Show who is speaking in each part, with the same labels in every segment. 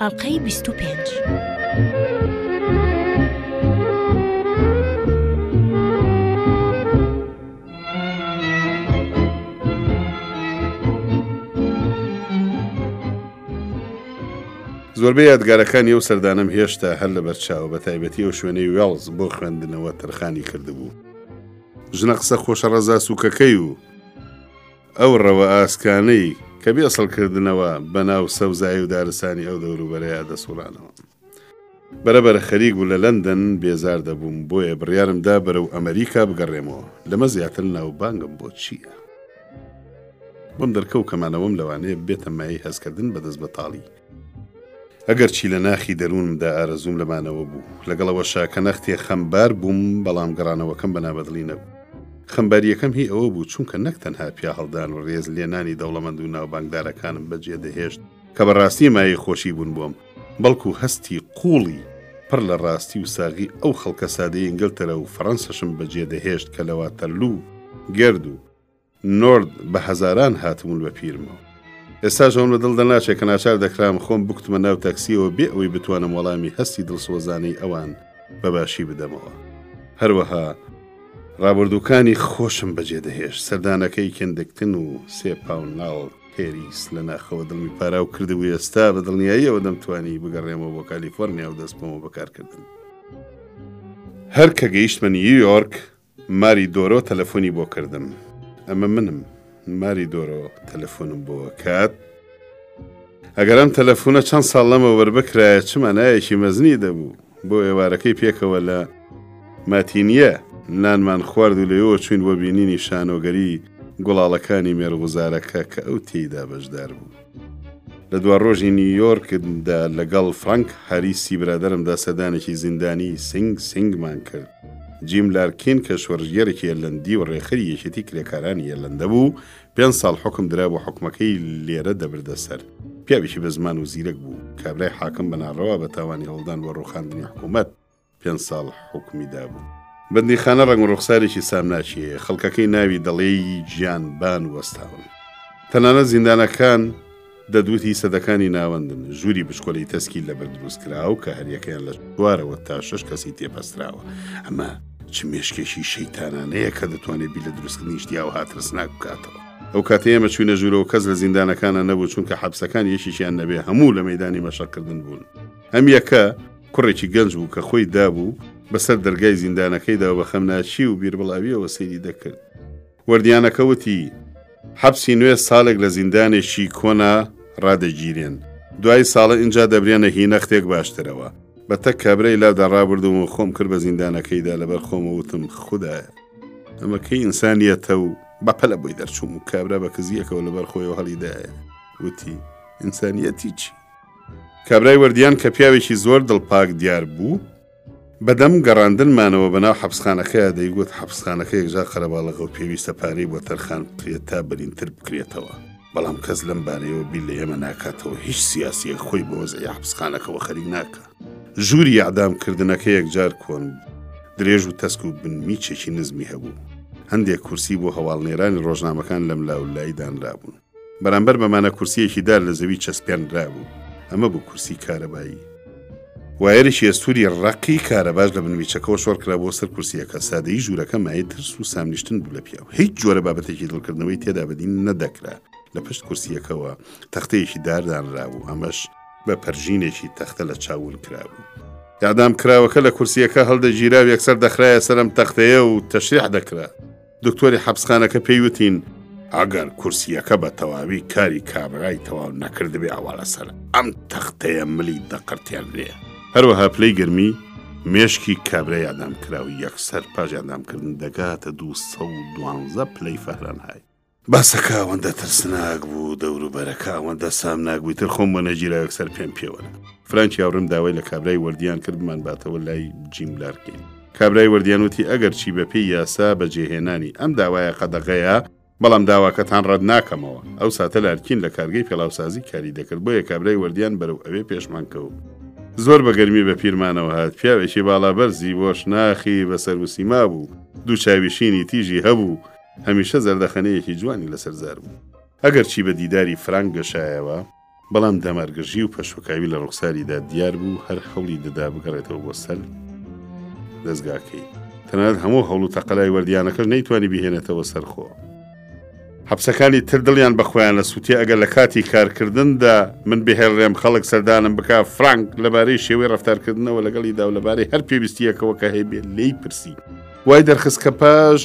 Speaker 1: ئەڵقەی بیست و پێنج.
Speaker 2: زۆربەی یادگارەکانی ئەو سەردانم هێشتا هەر لە بەرچاو بە تایبەتی و شوێنەی وێڵز بۆ خوێندنەوە تەرخانی کردبوو. ژنە قسە خۆشە ڕەزا سوکەکەی و ئەو ڕەوە ئاسکانەی کە بێ ئەسڵ کردنەوە بە ناو سەوزایی و دارستانی ئەو دەوروبەرەیا دەسوڕانەوە. بەرەبەرە خەریک بوو لە لەندەن بێزار دەبووم، بۆیە بڕیارم دا بەرەو ئەمەریکا بگەڕێمەوە، لەمە زیاتر ناوبانگم بۆ چییە؟ بۆم دەرکەوت کە مانەوەم لەوانەیە ببێتە مایەی هەستکردن بە دەستبەتاڵی. ئەگەرچی لە ناخی دەروونمدا ئارەزووم لە مانەوە بوو، لەگەڵ ئەوەشا کە نەختێ خەمبار بووم، بەڵام گەڕانەوەکەم بە نابەدڵی نەبوو. خەمبارییەکەم هی ئەوە بوو، چونکە نەک تەنها پیاهەڵدان و رێز لێنانی دەوڵەمەند و ناوبانگدارەکانم بە جێ دەهێشت کە بە راستی مایەی خۆشی بوون بۆم، بەڵکو هەستی قووڵی پڕ لە راستی و ساغی ئەو خەڵکە سادەی ئینگلتەرا و فەرەنسەشم بە جێ دەهێشت کە لە واتەرلوو گرد و نۆرد بە هەزاران هاتبوون بە پیرمەوە. ئێستاش ئەوەم لە دڵ دەرناچێت کە ناچار دەکرام خۆم بکوتمە ناو تاکسییەوە بێ ئەوەی بتوانم وەڵامی هەستی دڵسۆزانەی ئەوان بە باشی بدەمەوە. هەروەها ڕابردووکانی خۆشم بەجێ دەهێشت، سەردانەکەی کێندگتن و سێ پاوناڵ پێریس لە ناخەوە دڵمی پاراو کردبوو، ئێستا بە دڵنیاییەوە دەمتوانی بگەڕێمەوە بۆ کالیفۆرنیا و دەستبکەومە بە کارکردن. هەر کە گەیشتمە نیویۆرک، ماری دۆرۆ تەلەفۆنی بۆ کردم. ئەمە منم. ماری دۆرۆ تەلەفۆنم بۆ ئەکات. ئەگەر ئەم تەلەفونە چەند ساڵ لەمەوبەر بکرایە چ مانایەکی مەزنی دەبوو. بۆ ئێوارەکەی پێکەوە لە، ماتینیە، نانمان خوارد و لەوێوە چووین بۆ بینینی شانۆگەری گوڵاڵەکانی مێرغوزارەکە کە ئەو تێیدا بەشدار بوو. لە دواڕۆژی نیویۆرکدا لەگەڵ فرانک هەریسی برادەرمدا سەردانێکی زیندانی سینگ سینگمان کرد. جیم لارکین کە شۆرشگێرێکی ئێرلەندی و ڕێکخەری یەکێتی کرێکارانی ئێرلەندە بوو، پێنج ساڵ حوکم درا بۆ حوکمەکەی لێرە دەبردە سەر. پیاوێکی بە زمان و زیرەک بوو. کابرای حاکم بە ناڕەوا بە تاوانی هەوڵدان بۆ ڕووخاندنی حکوومەت، پێنج ساڵ حوکمی دابوو. بەندیخانە ڕەنگ و ڕوخسارێکی سامناکی هەیە، خەڵکەکەی ناوی دەڵێی گیان بان وەستاون. تەنانەت زیندانەکان دەدووتی سەدەکانی ناوەندن، ژووری بچکۆلەی تەسکی لەبەر دروست کراو کە هەریەکەیان لە چوارەوە تا شەش کەسی تێ بەستراوە. ئەمە چ مێشکێکی شەیتانانەیە کە دەتوانێت بیر لە دروستکردنی شتی ئاوها ترسناک بکاتەوە. ئەو کاتەی ئێمە چووینە ژوورەوە کەس لە زیندانەکانە نەبوو چونکە حەپسەکان یەکێکیان نەبێ هەموو لە مەیدانی مەشقکردن بوون. ئەم یەکە کوڕێکی گەنج بوو کە خۆی دابوو بەسەر دەرگای زیندانەکەیدا و بە خەمناچی و بیربڵاوییەوە سەیری دەکرد. وەردیانەکە وتی، حەپسی نوێ ساڵێک لە زیندانێکی کۆنا ڕادەگیرێن. دوای ساڵە ئینجا دەبرێنە هی نەختێک باشترەوە. بە تەک کابرای لادا ڕابردووم و خۆم کرد بە زیندانەکەیدا، لەبەر خۆمە وتم، خودایە! ئەمە کەی ئینسانییەتە و بە پەلە بۆی دەرچووم و کابرا بە کزییەکەوە لەبەر خۆیەوە هەڵیدایە. وتی، ئینسانییەتی چی؟ کابرای وەردیان کە پیاوێکی زۆر دڵپاک دیار بوو، بەدەم گەڕاندنمانەوە بەناو حەپسخانەکەیا دەیگوت، حەپسخانەکە یەکجار قەرەباڵغە و پێویستە پارەی بۆ تەرخان بکرێت تا برینتر بکرێتەوە، بەڵام کەس لەم بارەیەوە بیر لە ئێمە ناکاتەوە، هیچ سیاسییەک خۆی بە وەزعی حەپسخانەکەوە خەریک ناکا. ژووری ئێعدامکردنەکە یەکجار کۆن بوو، درێژ و تەسک و بن میچێکی نزمی هەبوو، هەندێک کورسی بۆ هەواڵنێرانی ڕۆژنامەکان لەملاولای دانرابوون. بەرامبەر بەمانە کورسییەکی دار لە زەوی چەسپێنرابوو، ئەمە بوو کورسی کارەبایی. وایەرێکی ئەستووری ڕەقی کارەباش لە بن ویچەکەوە شۆڕکرا بۆ سەر کورسییەکە، سادەیی ژوورەکە مایەی ترس و سامنیشتن بوو لە پیاو، هیچ جۆرە بابەتێکی دڵکردنەوەی تێدا بەدین نەدەکرا، لە پشت کورسییەکەوە تەختەیەکی دار دانرابوو، ئەمەش بە پەرژینێکی تەختە لە چا ون کرابوو. ئێعدامکراوەکە لە کورسییەکە هەڵدەگیرا و یەکسەر دەخرایە سەر ئەم تەختەیە و تەشریح دەکرا. دکتۆری حەبسخانەکە پێی وتین ئەگەر کورسیەکە بە تەواوی کاری کابرای تەواو نەکردبێ ئەوە لەسەر ئەم تەختەیە ملی دەقرتێنرێ هەروەها پلەی گەرمی مێشکی کابرای ئادام کرا و یەکسەر پاش ئادامکردن دەگاتە دوو سە و دوانزە پلەی فەهرەنهای باسەکە ئەوەندە ترسناک بوو دەوروبەرەکە ئەوەندە سامناگوی تر خۆم بۆ نەگیرا یەکسەر پێم پێوەە فرانکی هاوڕم داوای لە کابرای وەردیان کرد بمان باتەوە لای جیم لارکین کابرای وەردیان وتی ئەگەرچی بەپێی یاسا بەجێهێنانی ئەم داوایە قەدەغەیە، بەڵام داواکەتان ڕەت ناکەمەوە. ئەو ساتە لارکین لە کارگەی پێڵاوسازی کاری دەکرد، بۆیە کابرای وەردیان بەرەو ئەوێ پێشمان کەوت. زۆر بە گەرمی بە پیرمانەوە هات. پیاوێکی باڵابەرزی وەش ناخی بە سەروسیما بوو، دوو چاوی شینی تیژی هەبوو، هەمیشە زەردەخەنەیەکی جوانی لەسەر زار بوو. ئەگەرچی بە دیداری فرانک گەشایەوە، بەڵام دامارگرژی و پەشۆکاوی لە ڕوخساریدا دیار بوو، هەر هەوڵی دەدا بگەڕێتەوە بۆ سەر دەزگاکەی. تەنانەت هەموو هەوڵ و تەقەلای وەردیانەکەش نەیتوانی بیهێنێتەوە سەر خۆ. حەپسەکانی تر دڵیان بە خۆیان ئەسووتێ، ئەگەر لە کاتی کارکردندا من بهێڵرێم خەڵک سەردانم بکا، فرانک لەبارەی شێوەی ڕەفتارکردنەوە لەگەڵیدا و لەبارەی هەر پێویستییەکەوە کە هەیبێ لێی پرسی. وای دەرخست کە پاش.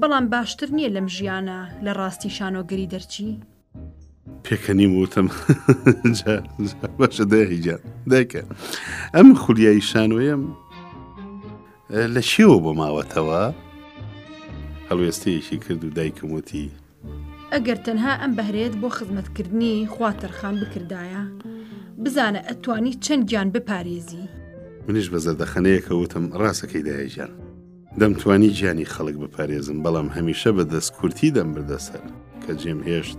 Speaker 2: بەڵام
Speaker 3: باشتر نییە لەم ژیانە لە ڕاستی شانۆگەری دەرچی؟
Speaker 2: پێکەنیم وتم باشە دایجا دایکە ئەم خولیایی شانۆیەم لە شێوە بۆ ماوەتەوە هەڵوێستەیەکی کرد و دایکم وتی
Speaker 3: ئەگەر تەنها ئەم بەهرەیەت بۆ خزمەتکردنی خوا تەرخان بکردایە، بزانە ئەتوانی چەند گیان بپارێزی.
Speaker 2: منیش بە زەردەخەنەیەکە وتم، ڕاستەکەی دایە گیان. دەمتوانی گیانی خەڵک بپارێزم، بەڵام هەمیشە بە دەستکورتی دەمبردە سەر، کە جێمهێشت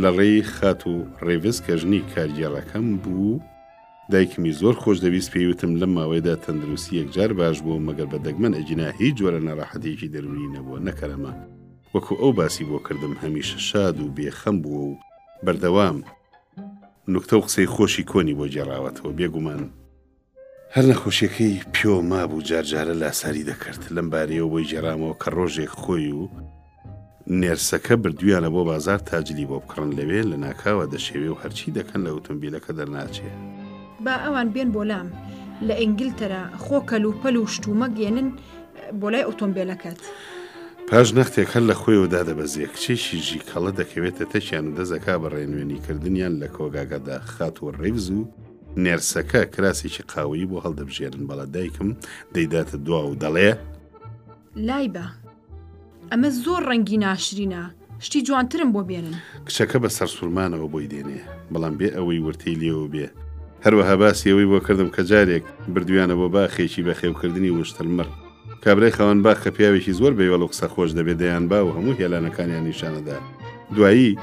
Speaker 2: لە ڕێی خاتوو ڕیڤس کە ژنی کارگێڕەکەم بوو، دایکمی زۆر خۆشدەویست پێی وتم لەم ماوەیەدا تەندروستی یەکجار باش بووم، مەگەر بە دەگمەن ئەگینا هیچ جۆرە ناڕەحەتییەکی دەروونی نەبووە، نەکەرەمە. وەکو ئەو باسی بۆ کردم هەمیشە شاد و بێ خەم بووە و بەردەوام نوکتە و قسەی خۆشی کۆنی بۆ گێڕاوەتەوە بێگومان هەر نەخۆشیەکەی پیۆ مابوو جار جارە لاساری دەکرد لەم بارەیەوە بۆی گێرامەوە کە ڕۆژێک خۆی و نێرسەکە بردویانە بۆ بازار تا جلی بۆ بکڕن لەوێ لە ناکاوە دەشێوێ و هەرچی دەکەن لە ئوتۆمبیلەکە دەرناچێ.
Speaker 3: با ئەوان بێن بۆ لام لە ئینگلتەرا خۆ کەلوپەل و شتومەک یەنن بۆ لای ئۆتۆمبێلەکەت.
Speaker 2: پاش نەختێک هەر لە خۆیەوە دادەبەزێ کچێکی ژیکەڵە دەکەوێتە تەکیان و دەزەکا بە ڕێنوێنی کردنیان لە کۆگاکە داخات و ڕێگز و نێرسەکە کراسێکی قاوەیی بۆ هەڵدەبژێرن بەڵە دایکم دەیداتە دوا و دەڵێ
Speaker 3: لای بە. ئەمە زۆر ڕەنگی ناشرینە شتی جوانترم بۆ بێنن.
Speaker 2: کچەکە بە سەرسورمانەوە بۆی دێنێ بەڵام بێ ئەوەی ورتەی لێوە بێ. هەروەها باسی ئەوەی بۆ کردم کە جارێک بردویانە بۆ باخێکی بەخێوکردنی وشترمڕ. کابرای خاوەن باخ کە پیاوێکی زۆر بەیۆڵ و قسەخۆش دەبێ دەیانبا و هەموو هێلانەکانیان نیشانەدا. دوایی.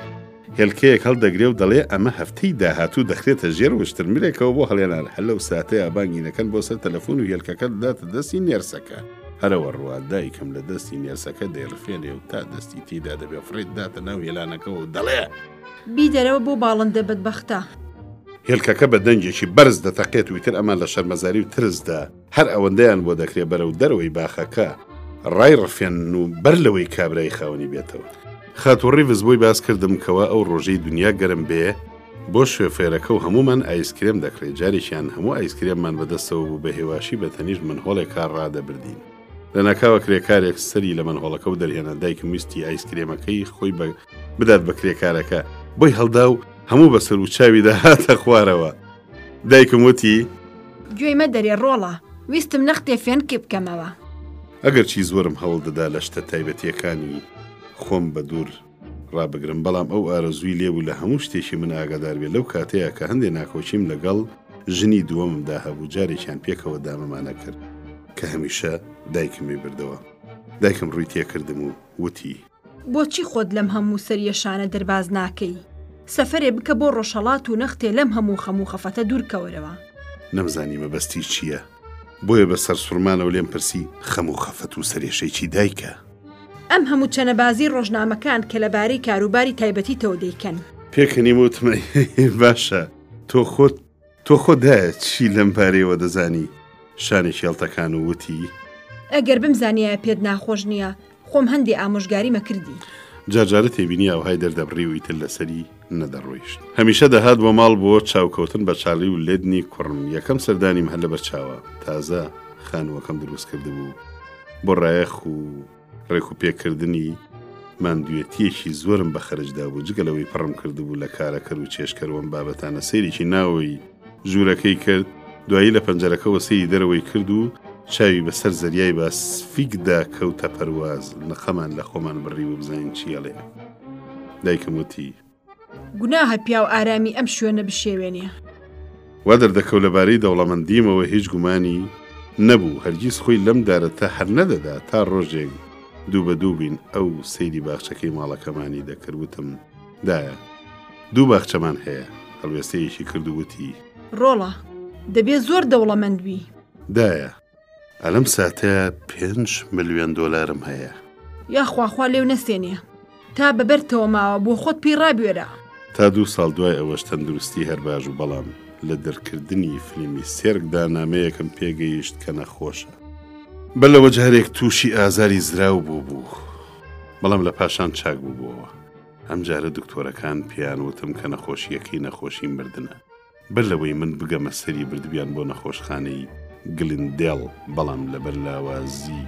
Speaker 2: هێلکەیەک هەڵدەگرێ و دەڵێ ئەمە هەفتەی داهاتوو دەخرێتە ژێر وشترمرێکەوە بۆ هەڵێنان، هەر لەو ساتەیا بانگی نەکەن بۆ سەر تەلەفون و هێلکەکە دەداتە دەستی نێرسەکە، هەرەوە ڕوات دایکم لە دەستی نێرسەکە دەیڕفێنێ و تا دەستی تیدا دەبێ فڕێ دەداتە ناو هێلانەکەوە و دەڵێ.
Speaker 3: بیدەرەوە بۆ باڵندە بەدبەختە.
Speaker 2: هێلکەکە بە دەنگێکی بەرز دەتەقێت و ئیتر ئەمان لە شەرمەزاری و ترسدا، هەر ئەوەندەیان بۆ دەکرێ بەرەو دەرەوەی باخەکە ڕای ڕفێنن و بەر لەوەی کابرای خاوەنی بێتەوە. خاتوڕیڤز بۆی باس کردم کەوا ئەو ڕۆژەی دنیا گەرم بێ، بۆ شوێفێرەکە و هەموومان ئایسکرێم دەکڕێ، جارێکیان هەموو ئایسکرێممان بەدەستەوە بوو بە هێواشی بە تەنیشت مەنهۆڵێکا ڕادەبردین. لە ناکاوە کرێکارێک سەری لە مەنهۆڵەکە و دەرهێنا، دایکم ویستی ئایسکرێمەکەی خۆی بدات بە کرێکارەکە، بۆی هەڵدا و هەموو بە سەروچاویدا هاتە خوارەوە. دایکم وتی.
Speaker 3: گوێی مەدەرێ ڕۆڵە. ویستم نەختێ فێنکی بکەمەوە.
Speaker 2: ئەگەرچی زۆرم هەوڵ دەدا لە شتە تایبەتییەکانی خۆم بە دوور ڕابگرم، بەڵام ئەو ئارەزووی لێ بوو لە هەموو شتێکی من ئاگادار بێ، لەو کاتەیە کە هەندێ ناکۆکیم لەگەڵ ژنی دووەممدا هەبوو، جارێکیان پێکەوە دامەمان ئەکرد کە هەمیشە دایکم میبردەوە. دایکم ڕووی تێکردم و وتی.
Speaker 3: بۆچی خۆت لەم هەموو سەریە شانە دەرباز ناکەی سەفەرێ بکە بۆ ڕۆژهەڵات و نەختێ لەم هەموو خەم و خەفەتە دوور کەوەرەوە.
Speaker 2: نەمزانی مەبەستی چییە بۆیە بە سەرسوڕمانەوە لێم پرسی، خەم و خەفەت و سەرێشەیی دایکە؟
Speaker 3: ئەم هەموو چەنەبازی ڕۆژنامەکان کە لە بارەی کاروباری تایبەتیتەوە دەیکەن.
Speaker 2: پێکەنیم و وتم، ئەی باشە تۆ خۆت تۆ خۆت دایە چی لەم بارەیەوە دەزانی؟ شانی کێڵتەکان و وتی.
Speaker 3: ئەگەر بمزانیایە پێت ناخۆش نییە، خۆم هەندێ ئامۆژگاریمە کردی.
Speaker 2: جار جارە تێبینی ئاوهای دەردەبڕی و ئیتر لەسەری نەدەڕۆیشت. هەمیشە دەهات بۆ ماڵ بۆ چاو کەوتن بە چارلی و لێدنی کوڕم. یەکەم سەردانیم هەر لەبەر چاوە. تازە خانووەکەم دروست کردبوو. بۆ ڕایەخ و. ڕێکوپێکردنی ماندوێتییەکی زۆرم بە خەرجدا بوو جگە لەوەی پڕم کردبوو لە کارەکەر و چێشکەروەم بابەتانە سەیرێکی ناوەوەی ژوورەکەی کرد دوایی لە پەنجەرەکەەوە سەیری دەرەوەی کرد و چاوی بەسەر زەریای باسفیکدا کەوتە پەرواز نقەمان لە خۆمان بڕی و بزانین چیەڵێ دایکم وتی
Speaker 3: گوناهە پیاو ئارامی ئەم شوێنە بشێوێنێ.
Speaker 2: وا دەردەکەوت لەبارەی دەوڵەمەندیمەوە هیچ گومانی نەبوو، هەرگیز خۆی لەم دارە تەهر نەدەدا، تا ڕۆژێک دوو بە دوو بووین، ئەو سەیری باخچەکەی ماڵەکەمانی دەکرد، وتم، دایە! دوو باخچەمان هەیە. هەڵوێستەیەکی کرد و وتی.
Speaker 3: ڕۆڵە! دەبێ زۆر دەوڵەمەند بی.
Speaker 2: دایە! ئەلەم ساتە پێنج ملیۆن دۆلارم هەیە.
Speaker 3: یاخوا خوا لێو نەستێنێ. تا بەبەرتەوە ماوە بۆ خۆت پێی ڕابوێرە.
Speaker 2: تا دوو ساڵ دوای ئەوەش تەندروستی هەر باش بوو بەڵام لە دەرکردنی فلیمی سێرک دا نامەیەکم پێ گەیشت کە نەخۆشە. بەر لەوە جارێک تووشی ئازاری زراو بووبوو بەڵام لە پاشان چاک بووبووەوە. ئەمجارە دکتۆرەکان پێیان وتم کە نەخۆشییەکەی نەخۆشی مردنە. بەر لەوەی من بگەمە سەری بردبیان بۆ نەخۆشخانەی گلندێڵ بەڵام لەبەر لاوازی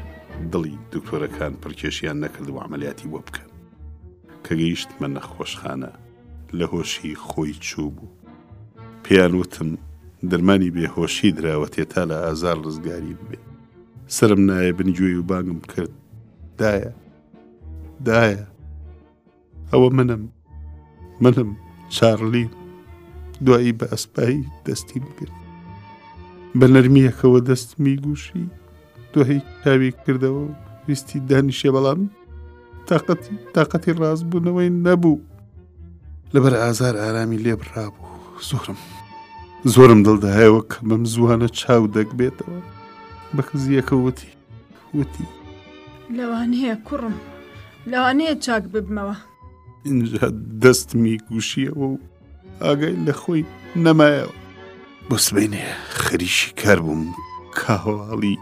Speaker 2: دڵی دکتۆرەکان پڕکێشیان نەکرد و عەمەلیاتی بۆ بکەن. کە گەیشتمە نەخۆشخانە لە هۆشی خۆی چووبوو. پێیان وتم دەرمانی بێ هۆشی دراوەتێ تا لە ئازار ڕزگاری ببێ. سەرم نایە بن گوێی و بانگم کرد دایە! دایە! ئەوە منم منم چارلی دوایی بە ئەسپایی دەستیم کرد بە نەرمیەکەوە دەستمی گوشی دوهی کاوی کردەوە ویستی دانیشێ بەڵام تااقەتی تااقەتی ڕاستبوونەوەی نەبوو لەبەر ئازار ئارامی لێبڕابوو زۆرم زۆرم دڵداهایەوە کە بەم زوانە چاو دەک بێتەوە بە کزیەکە وتی وتی
Speaker 3: لەوانەیە کوڕم لەوانەیە چاک ببمەوە
Speaker 2: اینجا دەستمی گوشیەوە و ئاگای لە خۆی نەمایەوە بۆ سبینێ خەریشی کار بووم کاهواڵی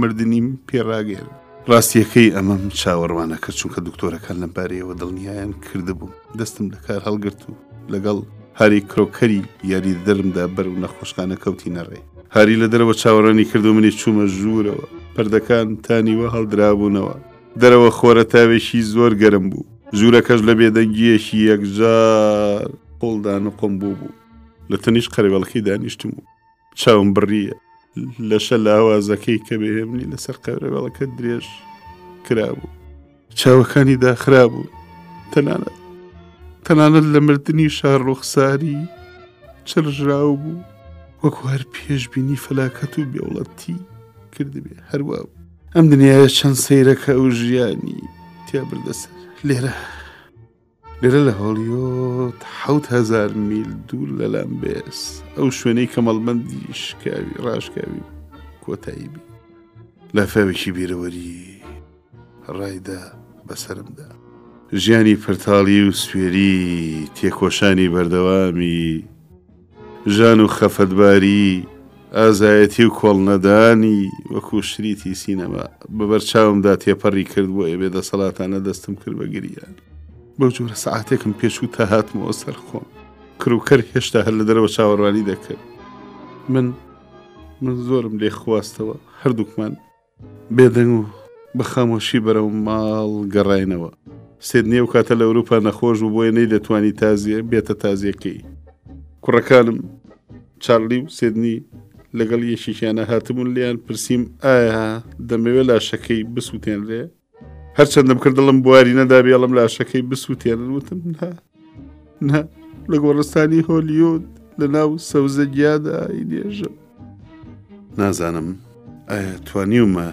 Speaker 2: مردنیم پێڕاگەێن ڕاستیەکەی ئەمەم چاوەڕوانەکە چونکە دکتۆرەکان لەمبارەیەوە دڵنیایان کردبووم دەستم لەکار هەڵگرت و لەگەڵ هاری کرۆکەری یاری دەرمدا بەر و نەخۆشخانە کەوتی نەڕێ هاری لە دەرەوە چاوەڕانی کرد و منی چوومە ژوورەوە پردەکان تانیوە هەڵدرابوونەوە دەرەوە خۆرە تاوێکی زۆر گەرم بوو ژوورەکەش لە بێدەنگیەکی یەکجار قۆڵدان و قۆم بوو بوو لە تەنیش قەرەوەڵکی دانیشتم و چاوم بڕیە لەشە لاوازەکەی کە بێهێمنی لەسەر قەرەوەڵەکە درێژ کرابوو چاوەکانی داخرا بوو تەنانەت تەنانەت لە مردنی شارڕوخساری چرژراو بوو وەکو هەر پێشببینی فەلاکەت و بێوڵەتی کردبێ هەروە بوو ئەم دنیاە چەند سەیرەکە ئەو ژیانی تیا بردەسەر لێرە لێرە لە هۆڵیۆت حوت هزار میل دوور لە لام بێس ئەو شوێنەی کە مەڵبندی شکاوی ڕاشکاوی کۆتایی بی لافاوێکی بیرەوەری ڕایدا بەسرمدا ژیانی پرتاڵی و سوێری تێکۆشانی بەردەوامی ژان و خەفەتباریی، ئازایەتی و کۆڵنەدانی وەکوو شریتی سینەما، بە بەر چاومدا تێپەڕی کرد، بۆ ئێ بێ دەسەڵاتانە دەستم کرد بە گریان. بەو جۆرە سەعاتێکم پێ چوو تا هاتمەوە سەر خۆم. کر و کەر هێشتا هەر لە دەرەوە چاوەڕوانی دەکرد. من من زۆرم لێ خواستەوە. هەردووکمان. بێدەنگ و بە خامۆشی بەرەو ماڵ گەڕاینەوە. سێدنی ئەو کاتە لە ئەوروپا نەخۆش بوو بۆیە نەیدەتوانی تازیە بێتە تازیەکەی. کوڕەکانم چارلی و سێدنی لەگەڵ یەکێکیانە هاتبوون لێیان پرسیم ئایا دەمەوێت لاشەکەی بسووتێنرێ؟ هەرچەندم کرد دڵم بواری نەدابێڵم لاشەکەی بسووتێنن وتم نا نا لە گۆڕستانی هۆلیود لە ناو سەوزە گیادا ئینێژم نازانم ئایا توانیومە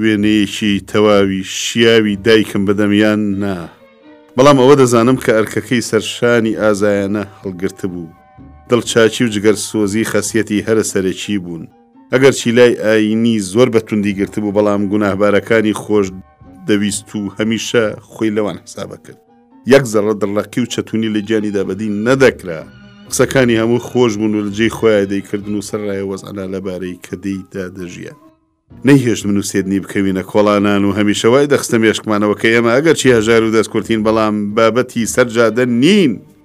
Speaker 2: وێنەیەکی تەواوی شیاوی دایکم بدەم یان نا بەڵام ئەوە دەزانم کە ئەرکەکەی سەرشانی ئازایانە هەڵگرت بوو دڵچاچی و جگەر سۆزی خەسیەتی هەرە سەرەکی بوون ئەگەرچی لای ئاینی زۆر بە توندی گرتبوو بەڵام گوناهبارەکانی خۆش دەویست و هەمیشە خۆی لەوان حسابە کرد یەک زەڕە دڕەقی و چەتونی لە گیانی دابەدی نەدەکرا قسەکانی هەموو خۆش بوون و لەجێی خۆیان دەیکردن و سەرڕایە وەزعنا لەبارەی کە دەیدا دەژیە نەیهێشت من و سێدنی بکەوینە کۆڵانان و هەمیشەوای دەخستە مێشکمانەوە کە ئێمە ئەگەرچی هەژار و دەستکورتین بەڵام بابەتی سەرجادە نین